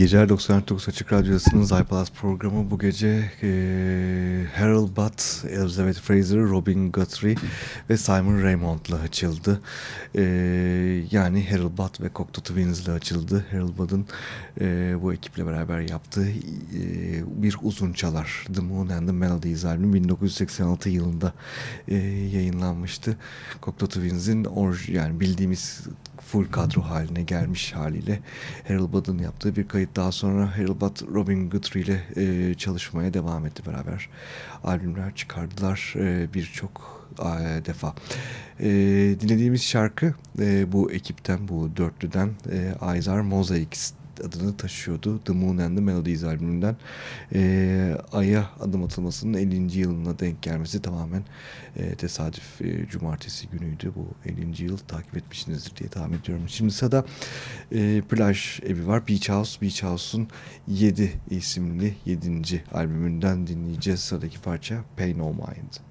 geceler 99 Açık Radyosu'nun iPlus programı bu gece e, Harold Butt, Elizabeth Fraser, Robin Guthrie ve Simon Raymond'la açıldı. E, yani Harold Butt ve Cocteau Twins'la açıldı. Harold Butt'ın e, bu ekiple beraber yaptığı e, bir uzun çalar The Moon and the Melodies albümü 1986 yılında e, yayınlanmıştı. Cocteau Twins'in yani bildiğimiz full kadro haline gelmiş haliyle Harold Budd'ın yaptığı bir kayıt daha sonra Harold Budd Robin Guthrie ile e, çalışmaya devam etti beraber. Albümler çıkardılar e, birçok e, defa. E, dinlediğimiz şarkı e, bu ekipten, bu dörtlüden e, Izar Mosaics adını taşıyordu. The Moon and the Melodies albümünden. E, Ay'a adım atılmasının 50. yılına denk gelmesi tamamen e, tesadüf. E, cumartesi günüydü bu 50. yıl. Takip etmişsinizdir diye tahmin ediyorum. Şimdi sırada e, plaj evi var. Beach House. Beach House'un 7 isimli 7. albümünden dinleyeceğiz. Sıradaki parça Pay No Mind.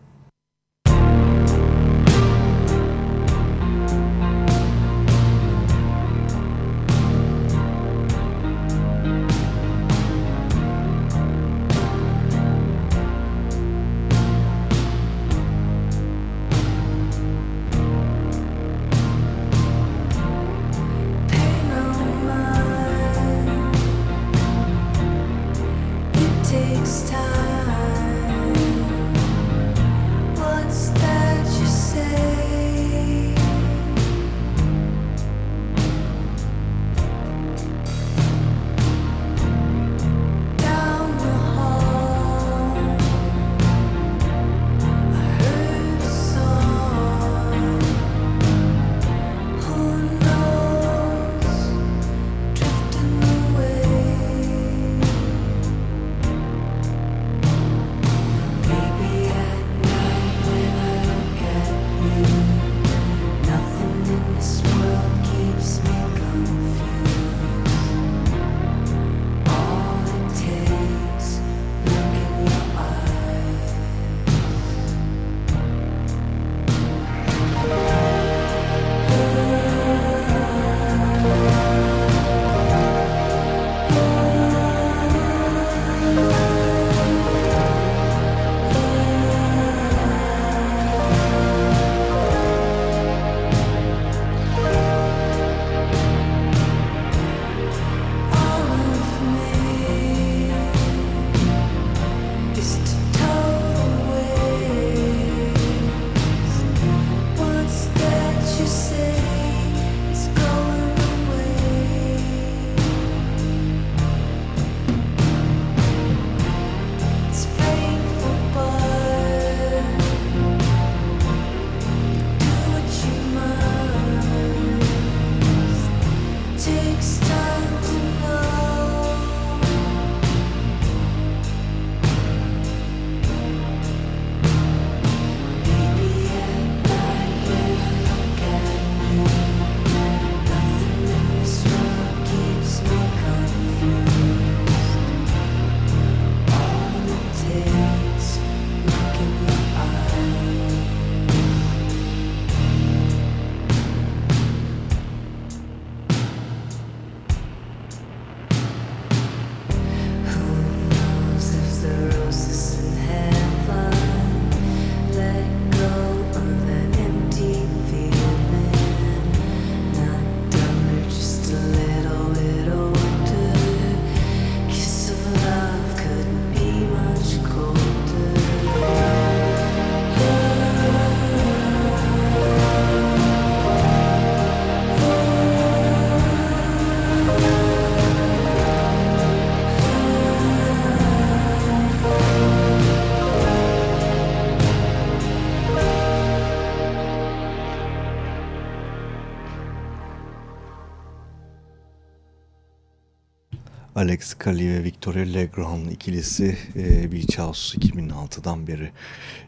Alex Kali ve Victoria Legrand ikilisi e, Beach House 2006'dan beri.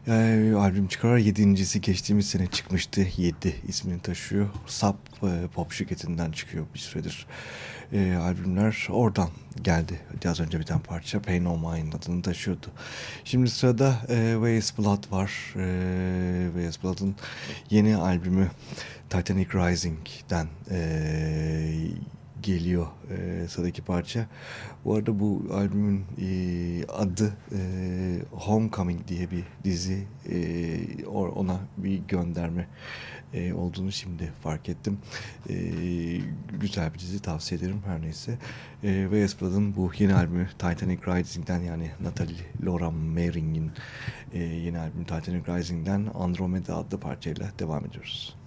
E, albüm çıkarar yedincisi geçtiğimiz sene çıkmıştı. 7 ismini taşıyor. Sub e, Pop şirketinden çıkıyor bir süredir. E, albümler oradan geldi. Az önce biten parça Pain No Mind adını taşıyordu. Şimdi sırada e, Ways Blood var. E, Ways Blood'ın yeni albümü Titanic Rising'den e, geliyor e, sıradaki parça. Bu arada bu albümün e, adı e, Homecoming diye bir dizi e, ona bir gönderme e, olduğunu şimdi fark ettim. E, güzel bir dizi tavsiye ederim her neyse. E, ve Esplad'ın bu yeni albümü Titanic Rising'den yani Natalie Laura Maring'in e, yeni albümü Titanic Rising'den Andromeda adlı parçayla devam ediyoruz.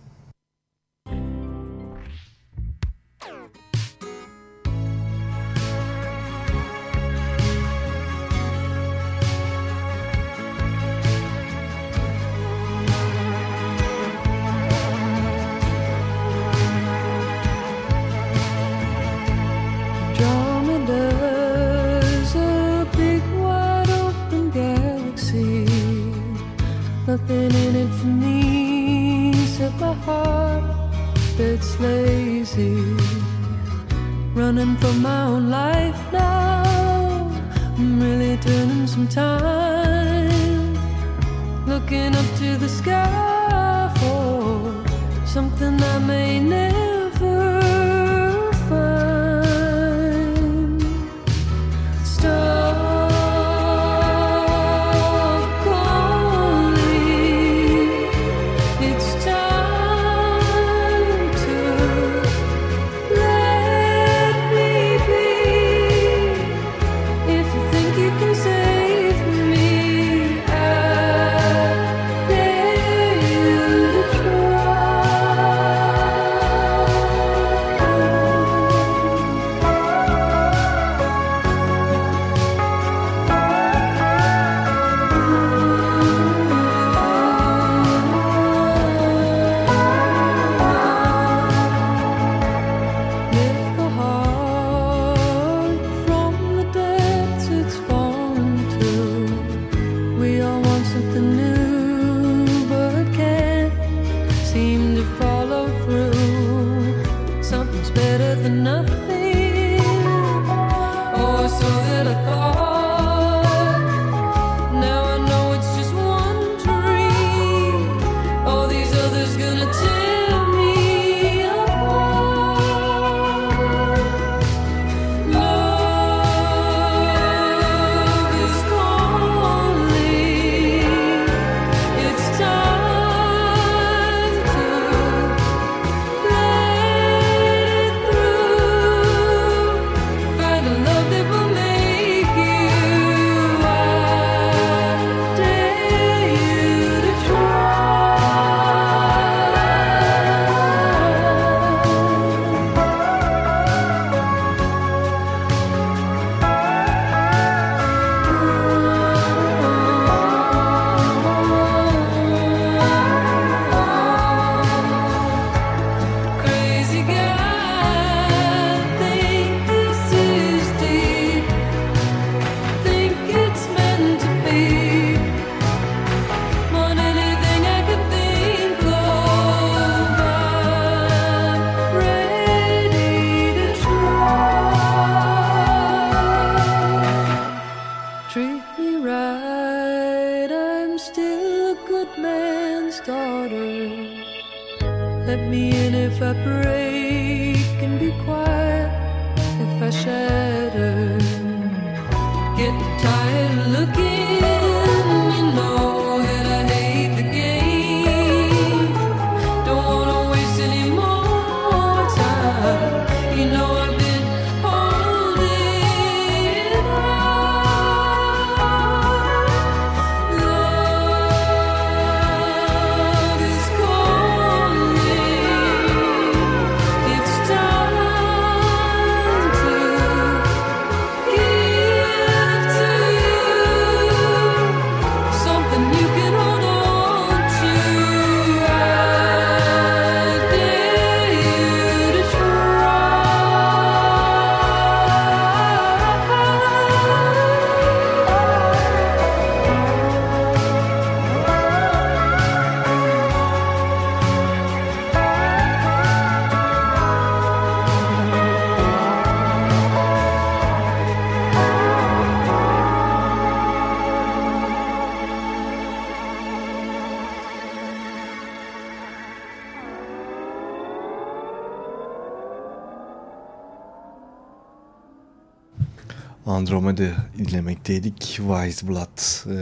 birlikteydik. Weisblatt e,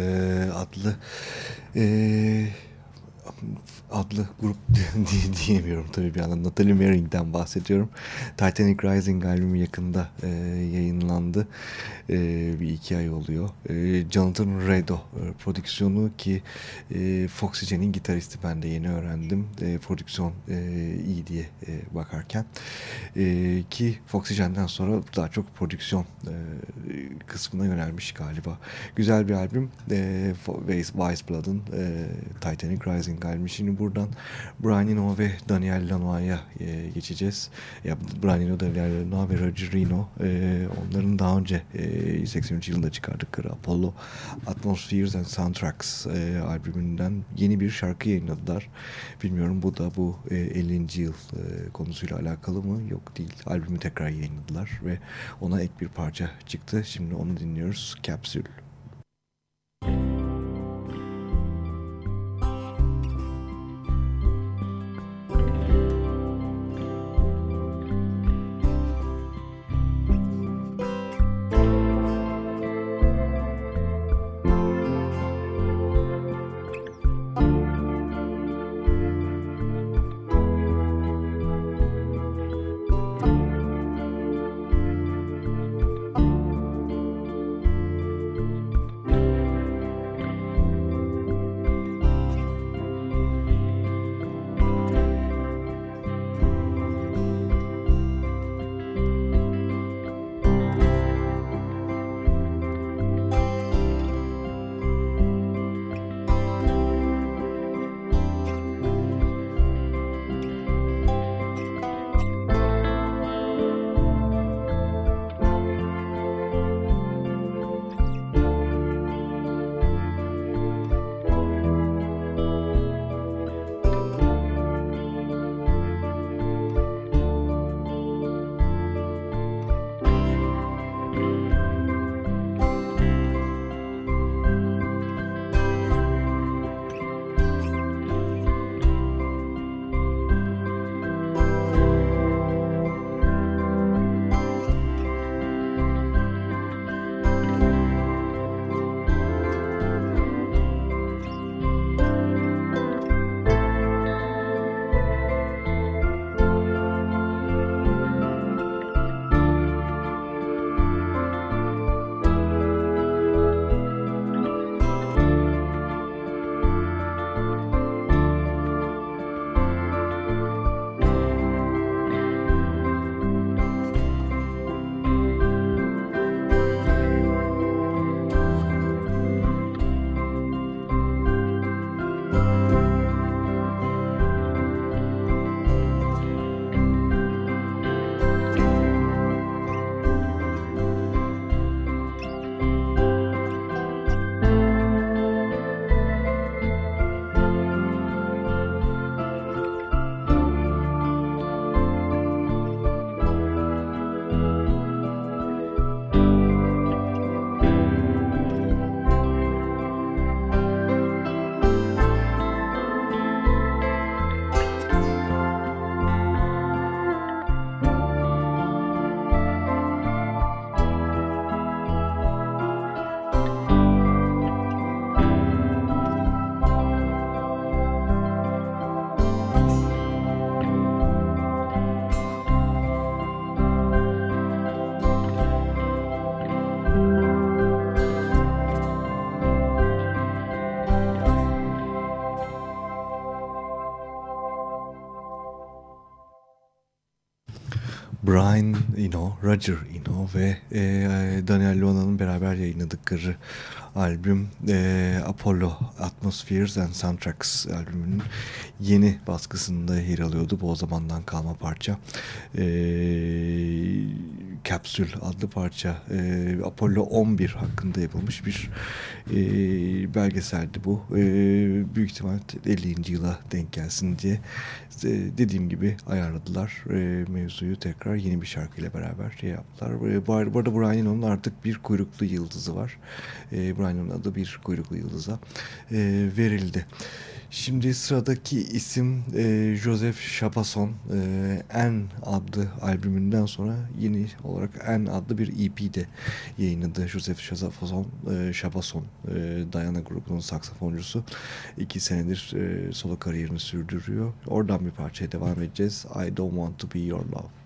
adlı e, adlı grup diye, diyemiyorum tabii bir yandan. Natalie Merring'den bahsediyorum. Titanic Rising albümü yakında e, yayınlandı. E, bir iki ay oluyor. E, Jonathan Redo e, prodüksiyonu ki e, Foxygen'in gitaristi ben de yeni öğrendim. E, prodüksiyon e, iyi diye e, bakarken. E, ki Foxygen'den sonra daha çok prodüksiyon e, kısmına yönelmiş galiba. Güzel bir albüm. E, Vice Blood'ın e, Titanic Rising albümü. Şimdi burada buradan Brian Eno ve Daniel Lanois'a e, geçeceğiz. Ya Brian Eno, Daniel Lanois ve Roger Reno e, onların daha önce e, 83 yılında çıkardıkları Apollo Atmospheres and Soundtracks e, albümünden yeni bir şarkı yayınladılar. Bilmiyorum bu da bu e, 50. yıl e, konusuyla alakalı mı? Yok değil. Albümü tekrar yayınladılar ve ona ek bir parça çıktı. Şimdi onu dinliyoruz. Capsule. Brian Eno, Roger Eno ve e, Daniel Lona'nın beraber yayınladıkları albüm e, Apollo Atmospheres and Soundtracks albümünün yeni baskısında yer alıyordu. Bu o zamandan kalma parça. E, Kapsül adlı parça e, Apollo 11 hakkında yapılmış bir e, belgeseldi bu. E, büyük ihtimal 50. yıla denk gelsin diye e, dediğim gibi ayarladılar e, mevzuyu tekrar yeni bir şarkıyla beraber şey yaptılar. E, bu arada Brian Eno'nun artık bir kuyruklu yıldızı var. E, Brian Eno'nun adı bir kuyruklu yıldıza e, verildi. Şimdi sıradaki isim e, Joseph Chapason. E, En adlı albümünden sonra yeni olarak En adlı bir EP de yayınladı. Joseph Chapason, e, Chapason e, Diana grubunun saksafoncusu. iki senedir e, solo kariyerini sürdürüyor. Oradan bir parçaya devam edeceğiz. I Don't Want To Be Your Love.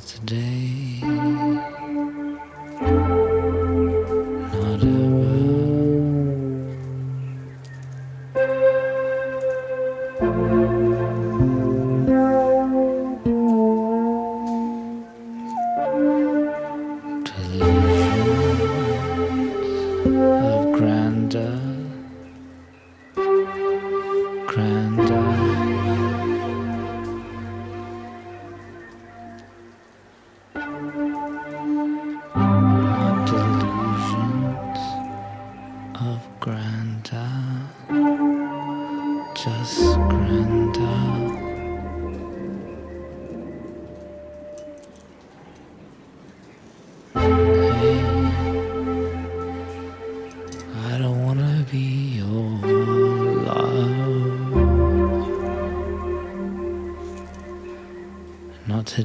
today.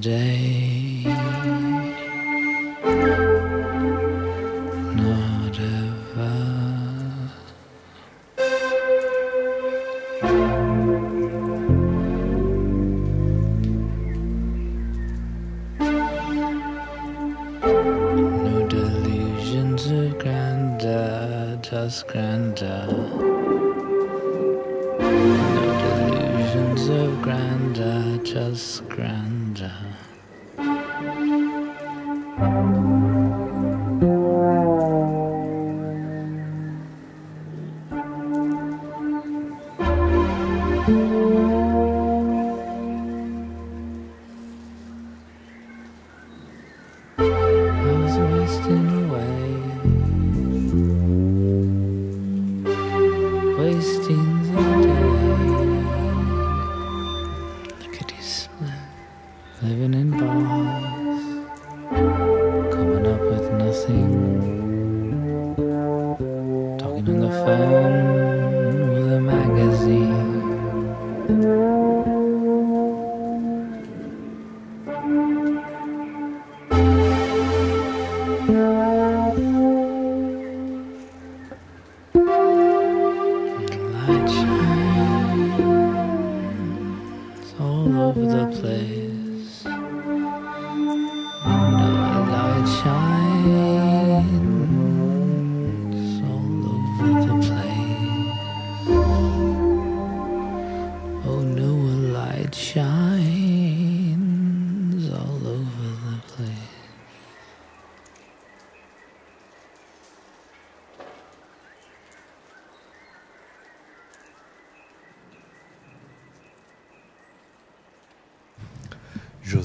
today. Not ever. No delusions of grandeur, just grandeur. wasting the day.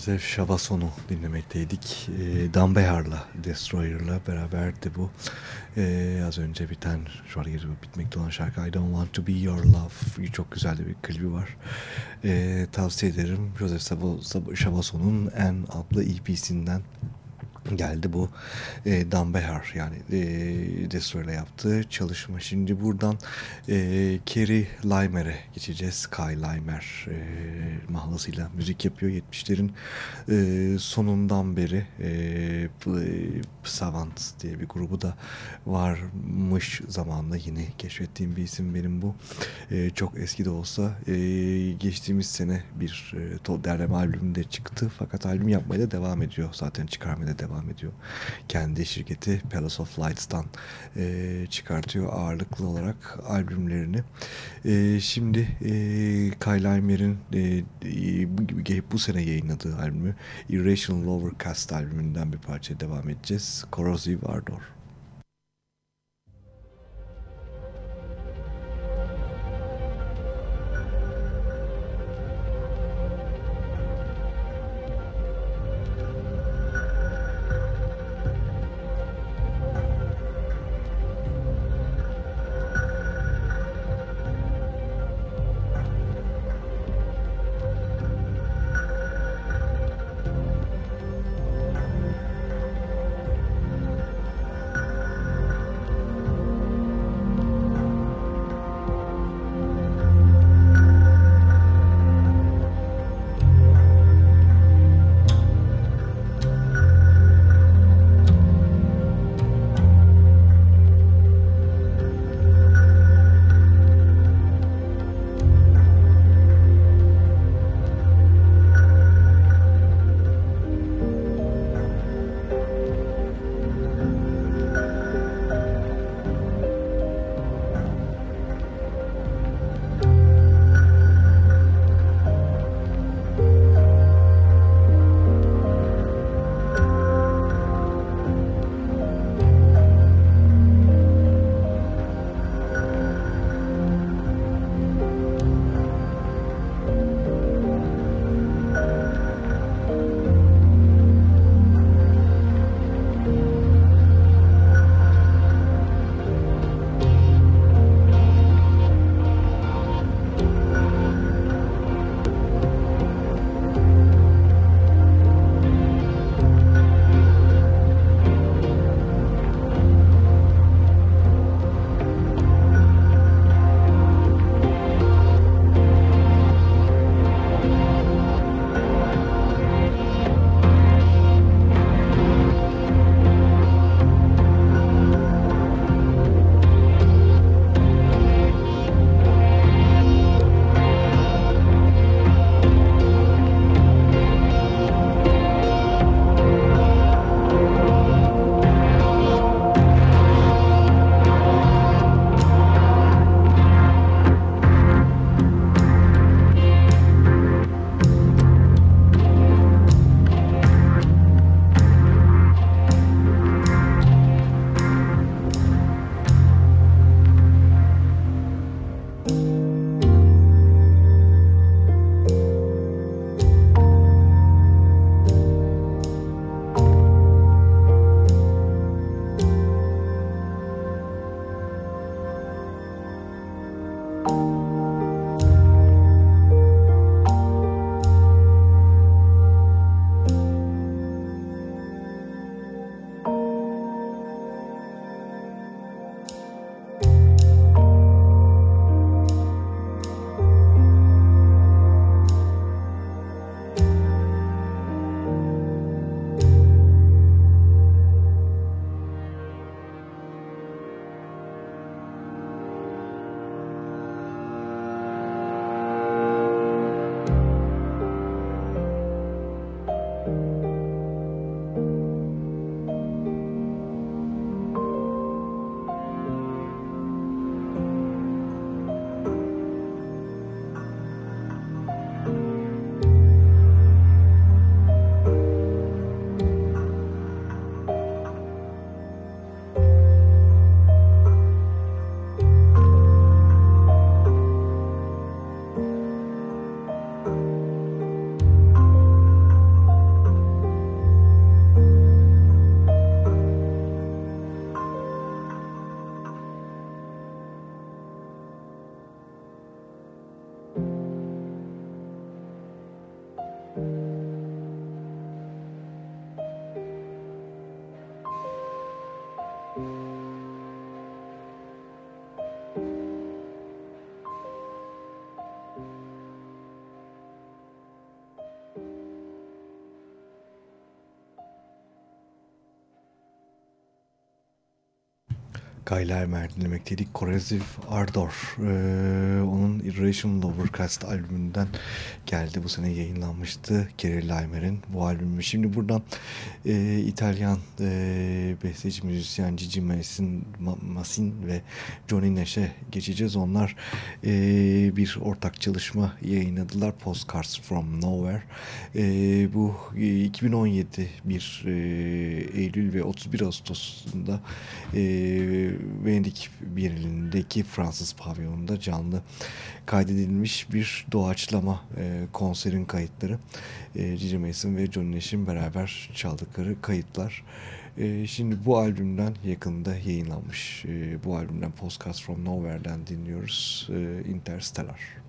Joseph Chabason'u dinlemekteydik. E, Dan Behar'la, Destroyer'la beraberdi bu. E, az önce biten, şu an bitmekte olan şarkı I Don't Want To Be Your Love. Çok güzel bir klibi var. E, tavsiye ederim. Joseph Chabason'un En adlı EP'sinden geldi bu e, Dan yani e, Destroyer'la yaptığı çalışma. Şimdi buradan e, Kerry Limer'e geçeceğiz. Kay Limer e, mahlasıyla müzik yapıyor 70'lerin e, sonundan beri e, Savant diye bir grubu da varmış zamanla yeni keşfettiğim bir isim benim bu. E, çok eski de olsa e, geçtiğimiz sene bir e, derleme albümünde çıktı fakat albüm yapmaya da devam ediyor. Zaten çıkarmaya da devam devam ediyor. Kendi şirketi Palace of Lights'tan e, çıkartıyor ağırlıklı olarak albümlerini. E, şimdi e, Kyle Limer'in e, bu, bu sene yayınladığı albümü Irrational Overcast albümünden bir parça devam edeceğiz. Corrosive Ardor. Gayler Mert dinlemekteydik. Corrosive Ardor. Ee, onun Irrational Overcast albümünden geldi. Bu sene yayınlanmıştı. Gary Limer'in bu albümü. Şimdi buradan e, İtalyan e, besteci müzisyen Gigi Masin, Masin ve Johnny Nash'e geçeceğiz. Onlar e, bir ortak çalışma yayınladılar. Postcards from Nowhere. E, bu e, 2017 bir e, Eylül ve 31 Ağustos'unda e, Venedik Birliği'ndeki Fransız pavyonunda canlı kaydedilmiş bir doğaçlama e, konserin kayıtları. E, Gigi Mason ve Johnny Nash'in beraber çaldıkları kayıtlar. E, şimdi bu albümden yakında yayınlanmış. E, bu albümden Postcards from Nowhere'den dinliyoruz. E, Interstellar.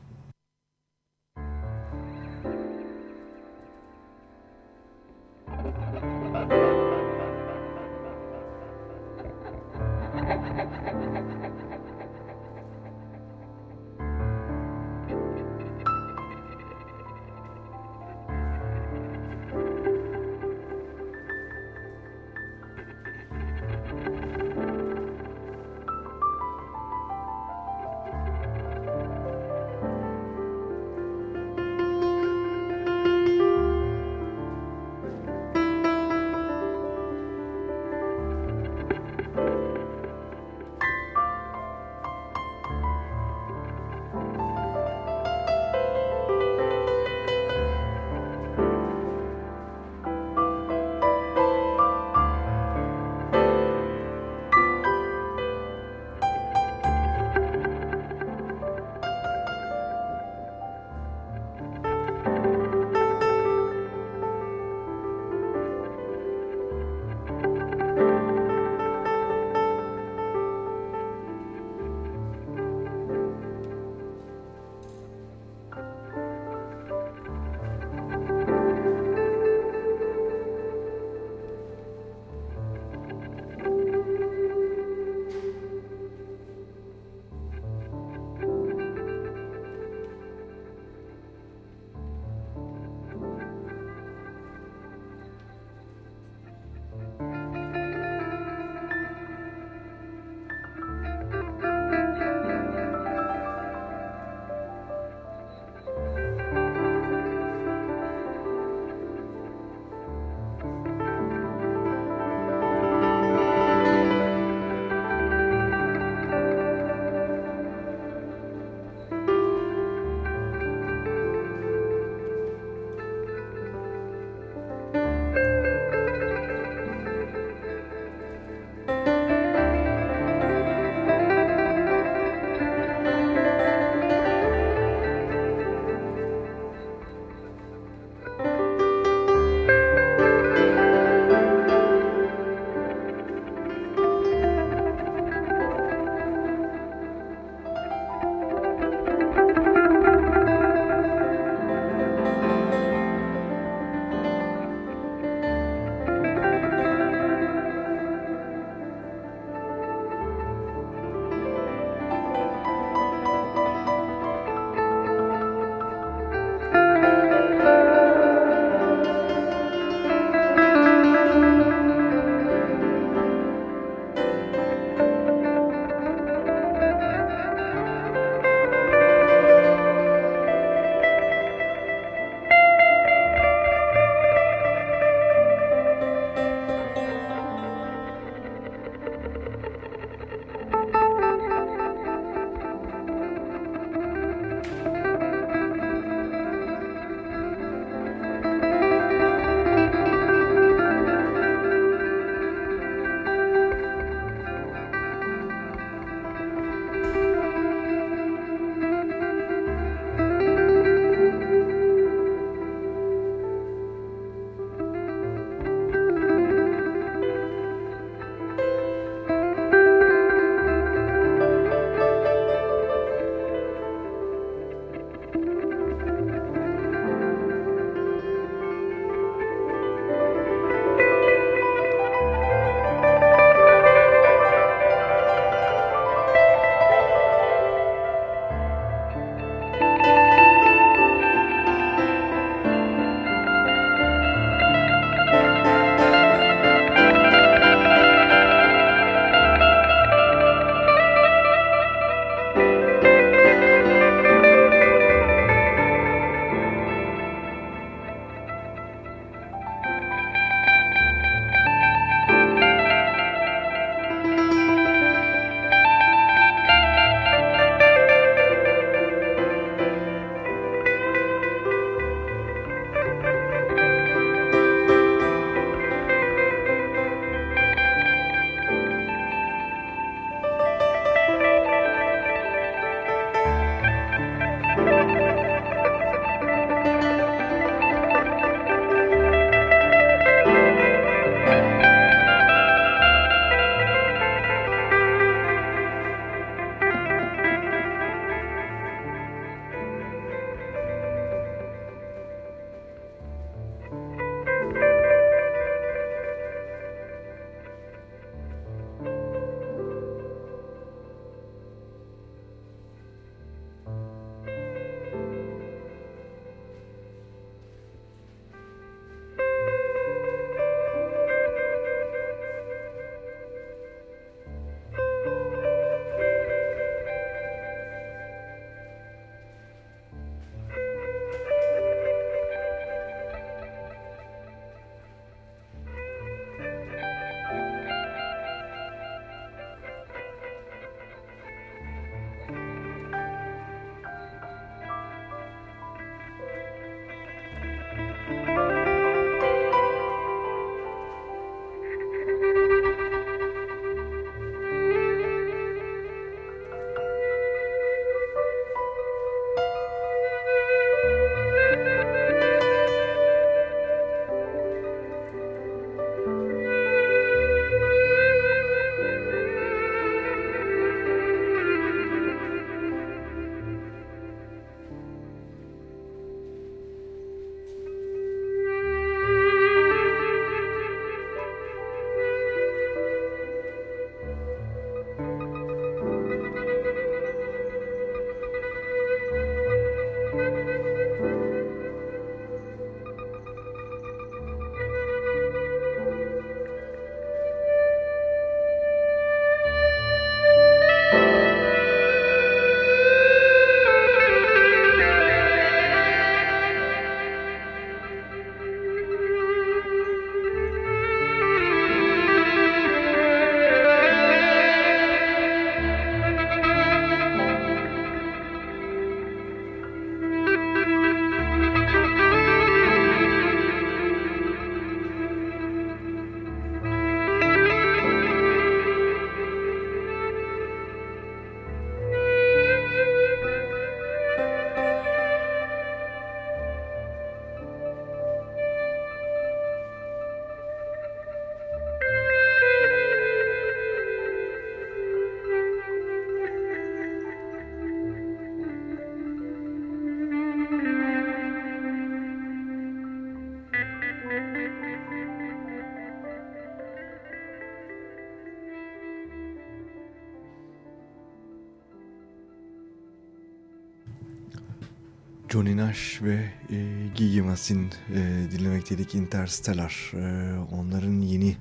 Johnny Nash ve e, Gigi Mas'in e, dinlemekteydik Interstellar. E, onların yeni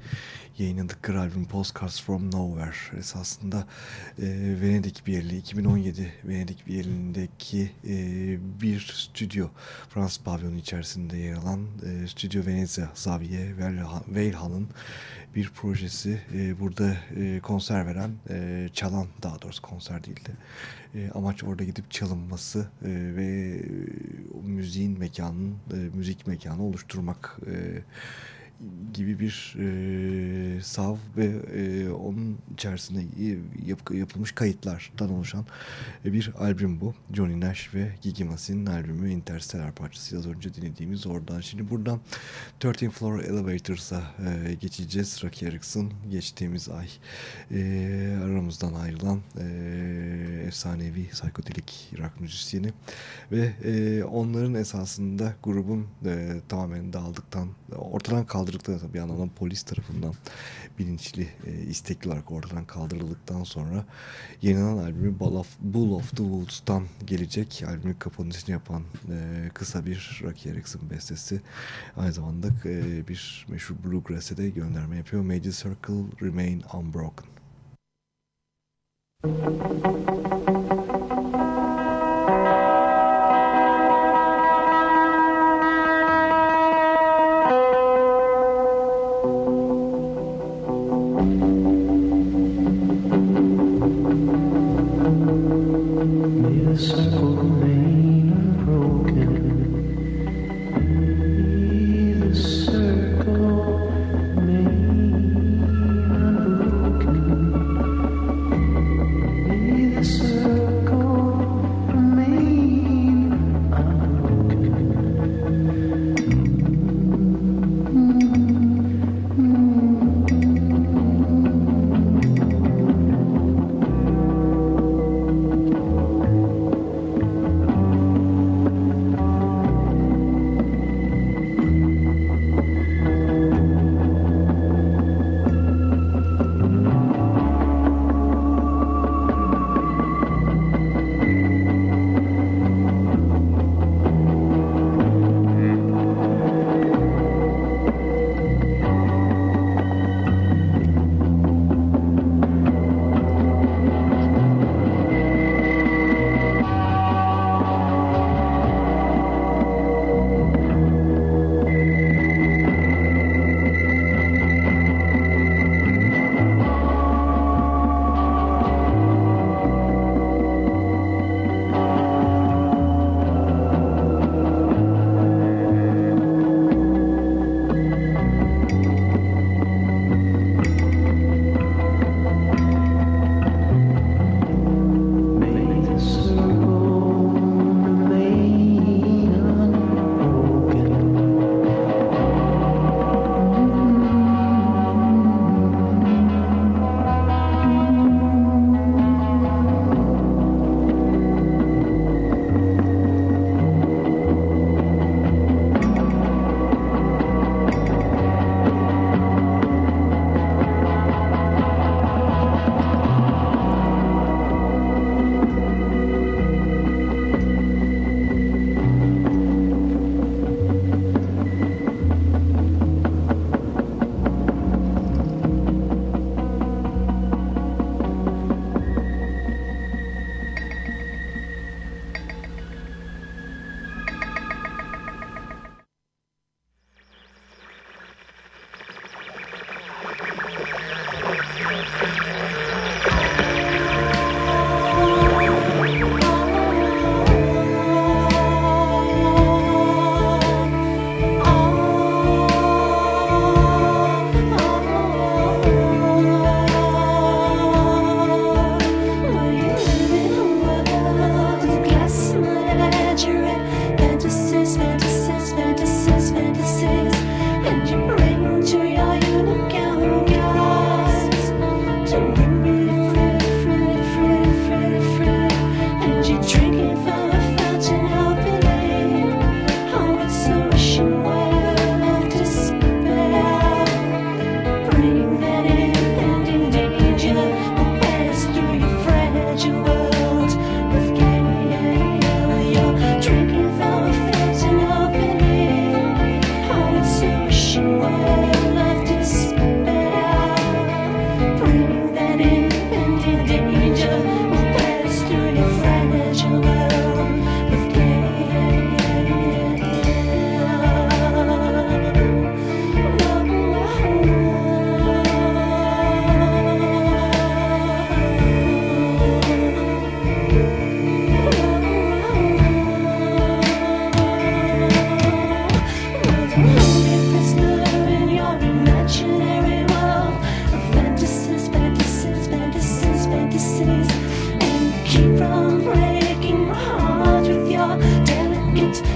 yayınladıkları albüm Postcards from Nowhere esasında e, Venedik Bienali 2017 Venedik Bienali'ndeki e, bir stüdyo Fransız pavyonu içerisinde yer alan e, Stüdyo Venezia Xavier Weilhan'ın bir projesi. E, burada e, konser veren, e, çalan daha doğrusu konser değildi. E, amaç orada gidip çalınması e, ve o müziğin mekanının, e, müzik mekanı oluşturmak e, gibi bir e, sav ve e, onun içerisinde yap, yapılmış kayıtlardan oluşan e, bir albüm bu. Johnny Nash ve Gigi Mas'in albümü Interstellar parçası az önce dinlediğimiz oradan. Şimdi buradan 13 Floor Elevators'a e, geçeceğiz. Rocky Erickson geçtiğimiz ay e, aramızdan ayrılan e, efsanevi psikodelik rock müzisyeni ve e, onların esasında grubun e, tamamen dağıldıktan ortadan kaldı kaldırdıktan bir yandan polis tarafından bilinçli e, istekli olarak ortadan kaldırıldıktan sonra yenilenen albümü Bull of, Bull of the Woods'tan gelecek albümün kapanışını yapan e, kısa bir Rocky Erickson bestesi aynı zamanda e, bir meşhur Bluegrass'e de gönderme yapıyor. The Circle Remain Unbroken. Thank you.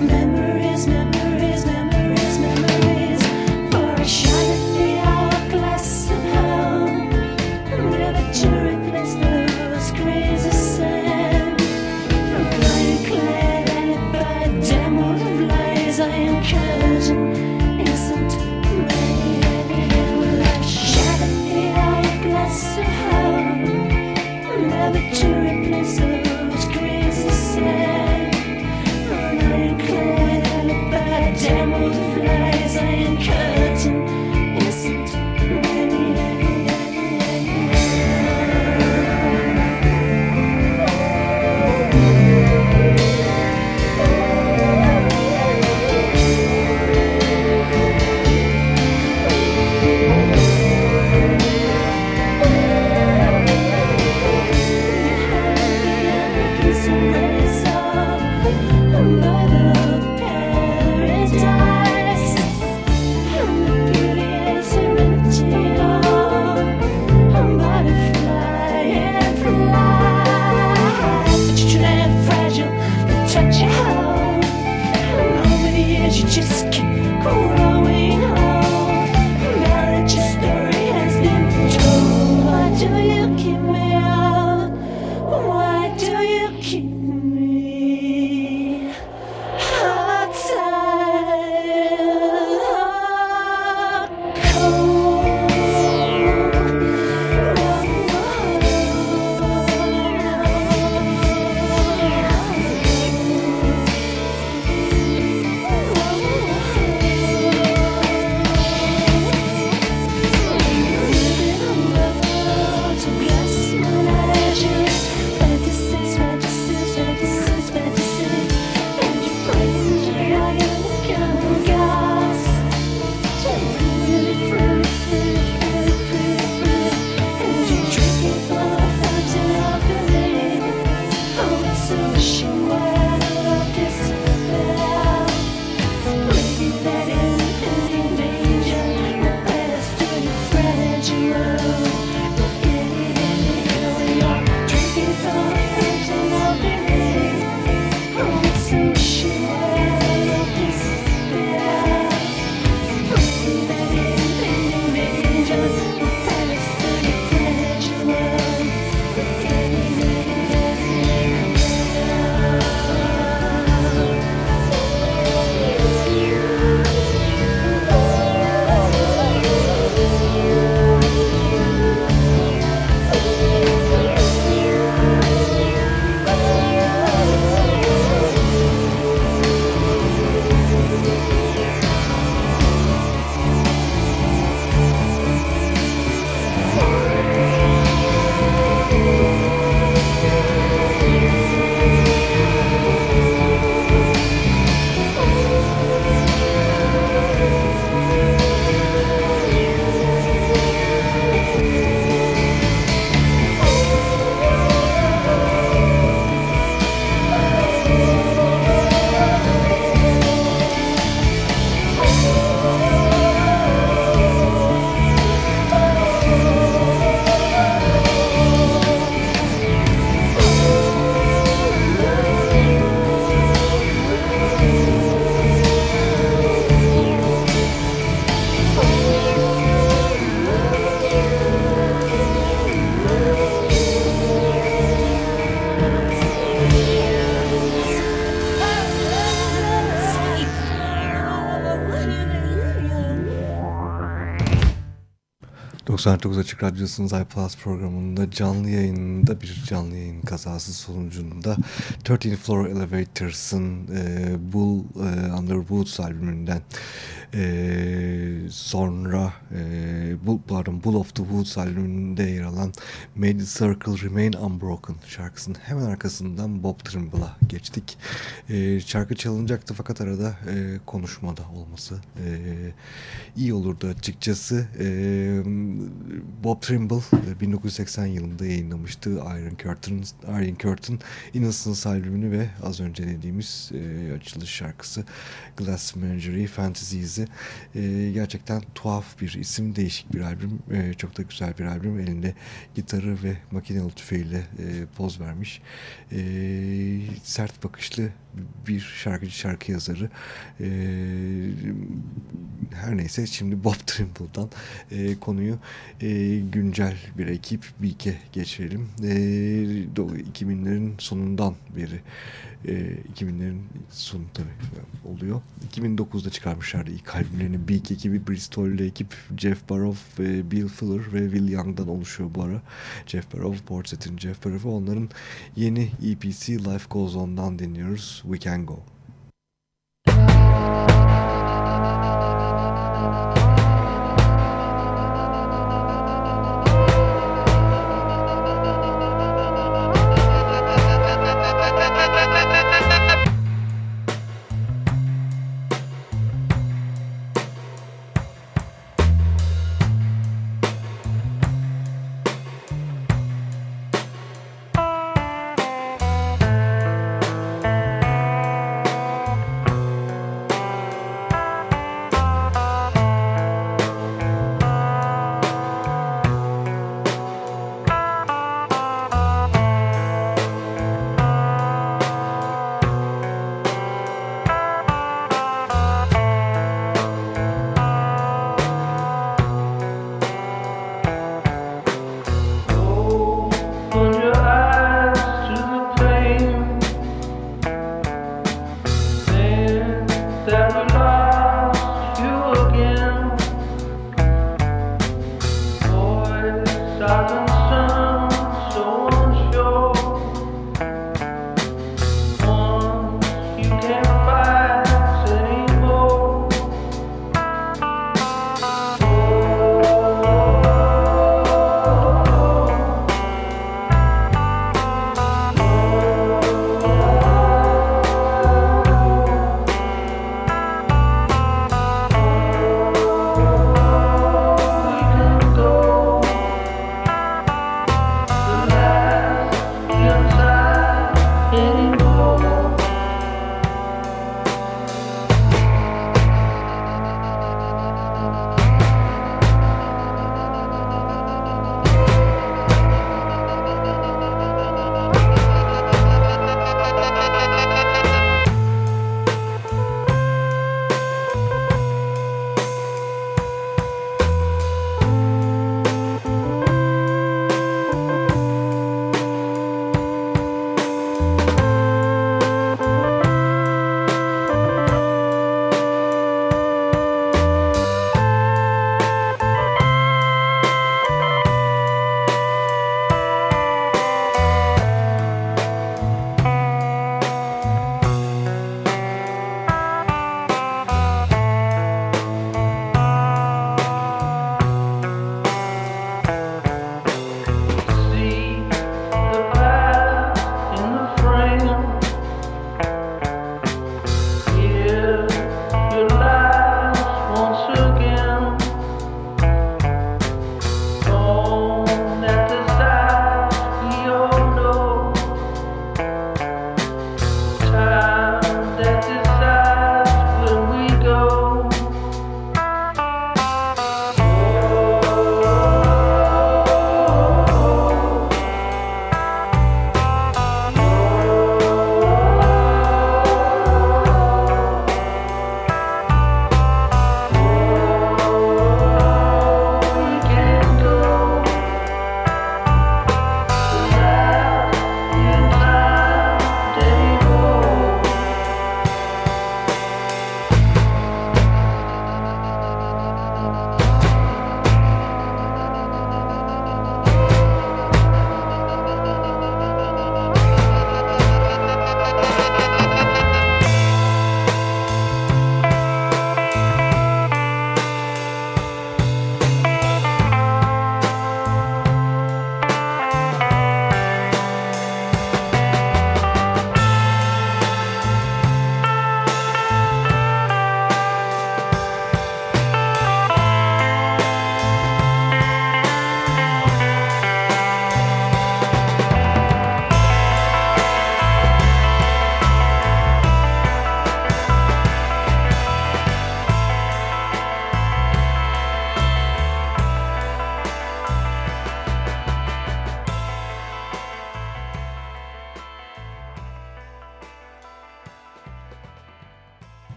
Memories. 99 Açık Radyosu'nun iPlus programında canlı yayında bir canlı yayın kazası sonucunda 13 Floor Elevators'ın e, Bull e, Underwoods albümünden e, sonra e, Bull, pardon, Bull of the Woods albümünde yer alan Made the Circle Remain Unbroken şarkısının hemen arkasından Bob Trimble'a geçtik. E, şarkı çalınacaktı fakat arada e, konuşmada olması e, iyi olurdu açıkçası. E, Bob Trimble 1980 yılında yayınlamıştı Iron Curtain, Iron Curtain Innocence albümünü ve az önce dediğimiz e, açılış şarkısı Glass Menagerie Fantasies'i e, gerçekten tuhaf bir isim, değişik bir albüm, e, çok da güzel bir albüm. Elinde gitarı ve makinalı tüfeğiyle e, poz vermiş. E, sert bakışlı bir şarkıcı, şarkı yazarı. E, her neyse şimdi Bob Trimble'dan e, konuyu e, güncel bir ekip Beak'e geçirelim. E, 2000'lerin sonundan beri e, 2000'lerin sonu tabi oluyor. 2009'da çıkarmışlardı ilk albümlerini. Beak ekibi Bristol'li ekip Jeff Barrow, ve Bill Fuller ve Will Young'dan oluşuyor bu ara. Jeff Barrow, Portset'in Jeff Barrow'u. Onların yeni EPC Life Goes On'dan dinliyoruz. we can go.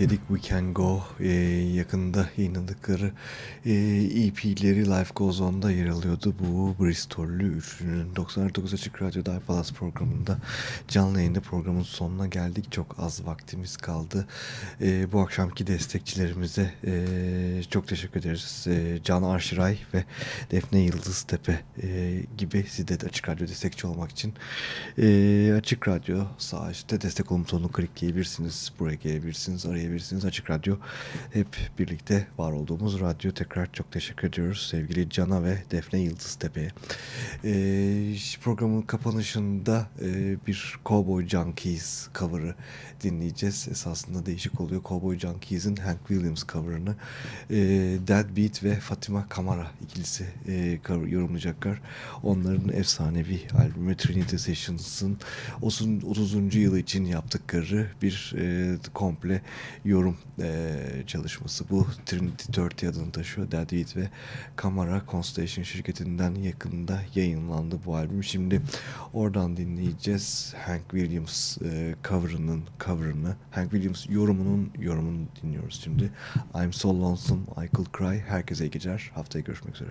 Dinlemekteydik. We Can Go e, yakında yayınladıkları e, EP'leri Life Goes On'da yer alıyordu. Bu Bristol'lü üçlünün 99 Açık Radyo'da iPalas programında canlı yayında programın sonuna geldik. Çok az vaktimiz kaldı. E, bu akşamki destekçilerimize e, çok teşekkür ederiz. E, Can Arşiray ve Defne Yıldız Tepe e, gibi siz de Açık Radyo destekçi olmak için e, Açık Radyo sağ üstte destek olum butonunu klikleyebilirsiniz. Buraya gelebilirsiniz, arayabilirsiniz. Açık Radyo hep birlikte var olduğumuz radyo. Tekrar çok teşekkür ediyoruz sevgili Cana ve Defne Yıldız Tepe'ye. Ee, programın kapanışında e, bir Cowboy Junkies cover'ı dinleyeceğiz. Esasında değişik oluyor. Cowboy Junkies'in Hank Williams cover'ını e, Dead Beat ve Fatima Kamara ikilisi e, cover yorumlayacaklar. Onların efsanevi albümü Trinity Sessions'ın 30. yılı için yaptıkları bir e, komple yorum e, çalışması. Bu Trinity 30 adını taşıyor. Dead Beat ve Kamara Constellation şirketinden yakında yayınlandı bu albüm. Şimdi oradan dinleyeceğiz. Hank Williams e, cover'ının cover'ını, Hank Williams yorumunun yorumunu dinliyoruz şimdi. I'm so lonesome, I could cry. Herkese iyi geceler. Haftaya görüşmek üzere.